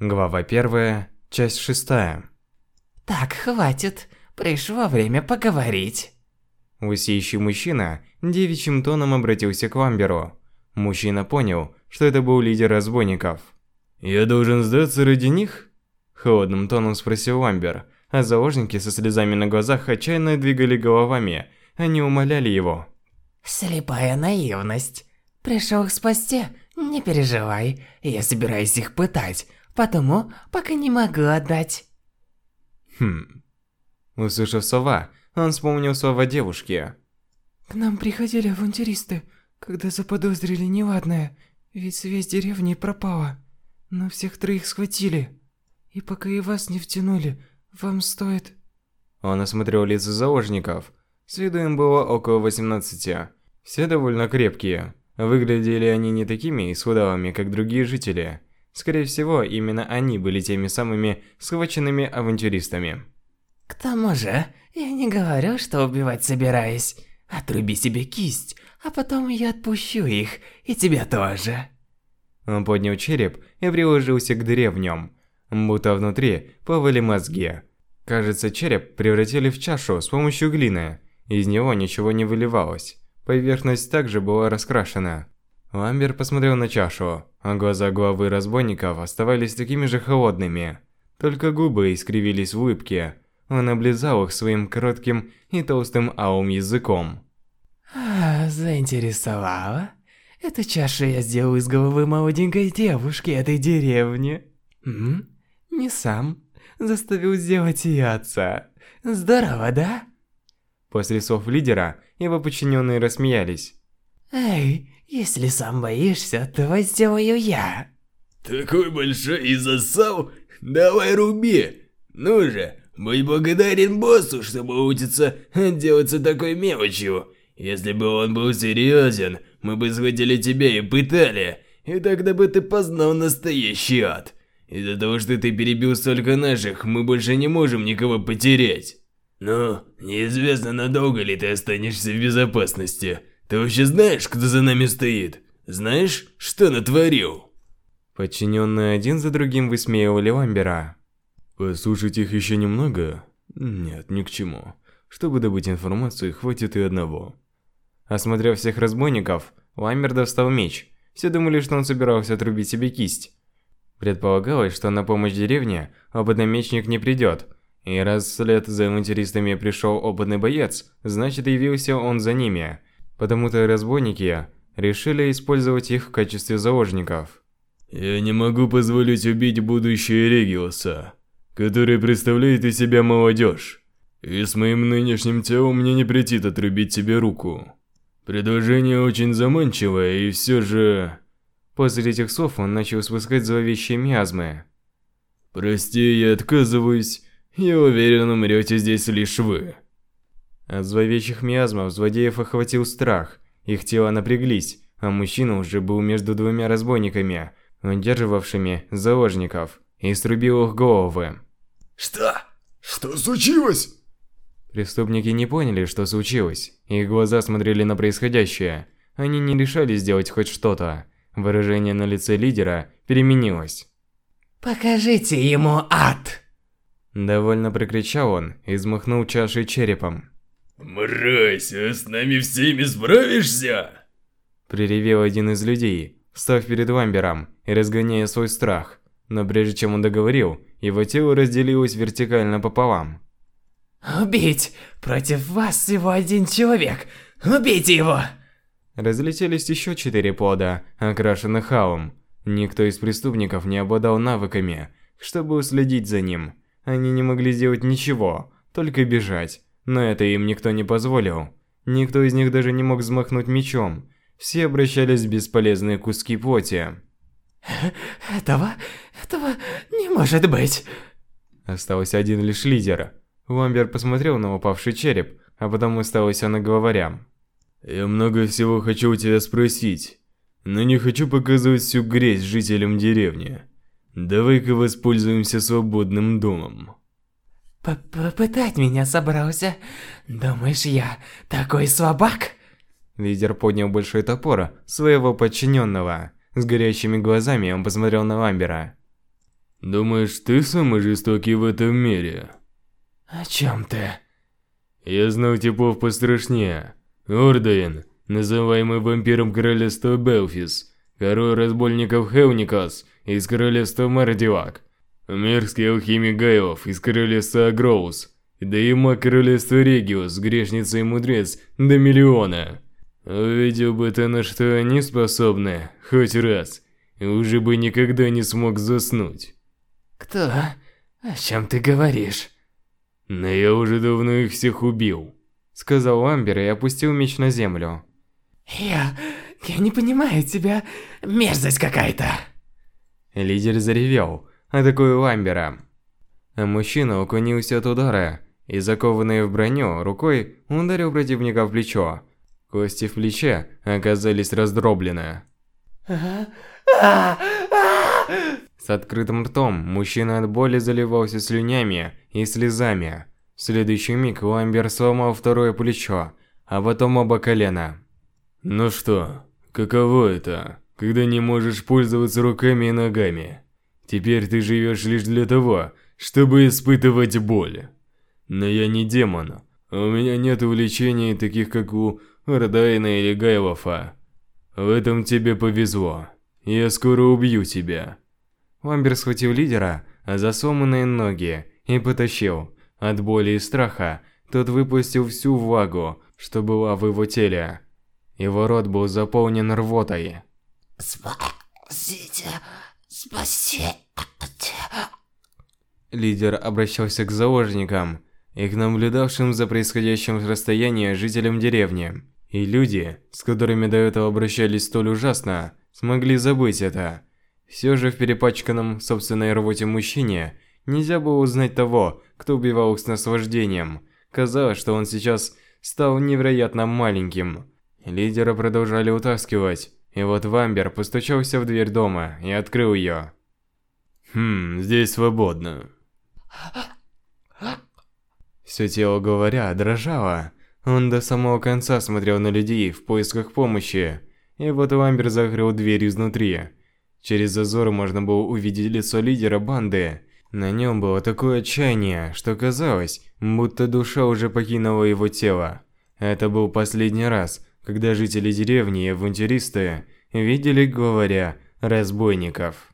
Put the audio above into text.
Глава 1, часть 6. Так, хватит. Пришло время поговорить. Лысеющий мужчина девичьим тоном обратился к Ламберу. Мужчина понял, что это был лидер разбойников. «Я должен сдаться ради них?» Холодным тоном спросил Ламбер, а заложники со слезами на глазах отчаянно двигали головами. Они умоляли его. Слепая наивность. Пришел их спасти? Не переживай, я собираюсь их пытать, потому пока не могу отдать. Хм. Услышав слова, он вспомнил слова девушки. К нам приходили авантюристы, когда заподозрили неладное, ведь связь деревни пропала. Но всех троих схватили. И пока и вас не втянули, вам стоит... Он осмотрел лица заложников. С виду им было около 18. Все довольно крепкие. Выглядели они не такими исхудалыми, как другие жители. Скорее всего, именно они были теми самыми схваченными авантюристами. К тому же, я не говорю, что убивать собираюсь. Отруби себе кисть, а потом я отпущу их, и тебя тоже. Он поднял череп и приложился к дыре в нем, будто внутри плавали мозги. Кажется, череп превратили в чашу с помощью глины. Из него ничего не выливалось. Поверхность также была раскрашена. Ламбер посмотрел на чашу, а глаза главы разбойников оставались такими же холодными. Только губы искривились в улыбке. Он облизал их своим коротким и толстым аум языком. А, заинтересовала? Эту чашу я сделал из головы молоденькой девушки этой деревни. М? Не сам. Заставил сделать и отца. Здорово, да? После слов лидера, его подчиненные рассмеялись. Эй, если сам боишься, то сделаю я. Такой большой и засал? Давай руби. Ну же, будь благодарен боссу, что научиться делаться такой мелочью. Если бы он был серьезен, мы бы схватили тебя и пытали, и тогда бы ты познал настоящий ад. Из-за того, что ты перебил столько наших, мы больше не можем никого потерять. Но неизвестно, надолго ли ты останешься в безопасности. Ты вообще знаешь, кто за нами стоит? Знаешь, что натворил? Подчиненные один за другим высмеивали Ламбера. Послушать их еще немного? Нет, ни к чему. Чтобы добыть информацию, хватит и одного. Осмотрев всех разбойников, Ламбер достал меч. Все думали, что он собирался отрубить себе кисть. Предполагалось, что на помощь деревне опытный мечник не придет. И раз вслед за авантюристами пришел опытный боец, значит явился он за ними. Потому-то разбойники решили использовать их в качестве заложников. «Я не могу позволить убить будущее Региуса, который представляет из себя молодежь. И с моим нынешним телом мне не претит отрубить себе руку. Предложение очень заманчивое, и все же...» После этих слов он начал спускать зловещие миазмы. «Прости, я отказываюсь. Я уверен, умрете здесь лишь вы». От зловещих миазмов злодеев охватил страх. Их тела напряглись, а мужчина уже был между двумя разбойниками, удерживавшими заложников, и срубил их головы. «Что? Что случилось?» Преступники не поняли, что случилось. Их глаза смотрели на происходящее. Они не решались сделать хоть что-то. Выражение на лице лидера переменилось. «Покажите ему ад!» Довольно прикричал он и взмахнул чашей черепом. «Мразь, а с нами всеми справишься?» Приревел один из людей, встав перед Ламбером и разгоняя свой страх. Но прежде чем он договорил, его тело разделилось вертикально пополам. «Убить! Против вас всего один человек! Убейте его!» Разлетелись еще четыре плода, окрашенных алым. Никто из преступников не обладал навыками, чтобы уследить за ним. Они не могли сделать ничего, только бежать. Но это им никто не позволил. Никто из них даже не мог взмахнуть мечом. Все обращались в бесполезные куски плоти. «Этого... этого не может быть!» Остался один лишь лидер. Ламбер посмотрел на упавший череп, а потом уставился на главаря. «Я много всего хочу у тебя спросить, но не хочу показывать всю грязь жителям деревни. Давай-ка воспользуемся свободным домом». П «Попытать меня собрался? Думаешь, я такой слабак?» Лидер поднял большой топор своего подчиненного. С горящими глазами он посмотрел на Ламбера. Думаешь, ты самый жестокий в этом мире? О чем ты? Я знал типов пострашнее. Ордуин, называемый вампиром королевства Белфис, король разбойников Хелникас из королевства Мардивак, мерзкий алхимик Гайлов из королевства Агроус, да и маг королевства Региус, грешница и мудрец до миллиона. Увидел бы ты, на что они способны, хоть раз, уже бы никогда не смог заснуть. Кто? О чем ты говоришь? Но я уже давно их всех убил, сказал Амбер и опустил меч на землю. Я... я не понимаю тебя. Мерзость какая-то. Лидер заревел, атакуя Ламбера. А мужчина уклонился от удара и, закованный в броню, рукой ударил противника в плечо. Кости в плече оказались раздроблены. С открытым ртом мужчина от боли заливался слюнями и слезами. В следующий миг Ламбер сломал второе плечо, а потом оба колена. Ну что, каково это, когда не можешь пользоваться руками и ногами? Теперь ты живешь лишь для того, чтобы испытывать боль. Но я не демон. У меня нет увлечений таких, как у Рдайна или Гайлофа. В этом тебе повезло. Я скоро убью тебя. Ламбер схватил лидера за сломанные ноги и потащил. От боли и страха тот выпустил всю влагу, что была в его теле. Его рот был заполнен рвотой. Спасите, спасите. Лидер обращался к заложникам и к наблюдавшим за происходящим с расстояния жителям деревни. И люди, с которыми до этого обращались столь ужасно, смогли забыть это. Все же в перепачканном собственной рвоте мужчине нельзя было узнать того, кто убивал их с наслаждением. Казалось, что он сейчас стал невероятно маленьким. Лидера продолжали утаскивать, и вот Вамбер постучался в дверь дома и открыл ее. «Хм, здесь свободно». Все тело говоря дрожало. Он до самого конца смотрел на людей в поисках помощи. И вот Ламбер закрыл дверь изнутри. Через зазор можно было увидеть лицо лидера банды. На нем было такое отчаяние, что казалось, будто душа уже покинула его тело. Это был последний раз, когда жители деревни и авантюристы видели, говоря, разбойников.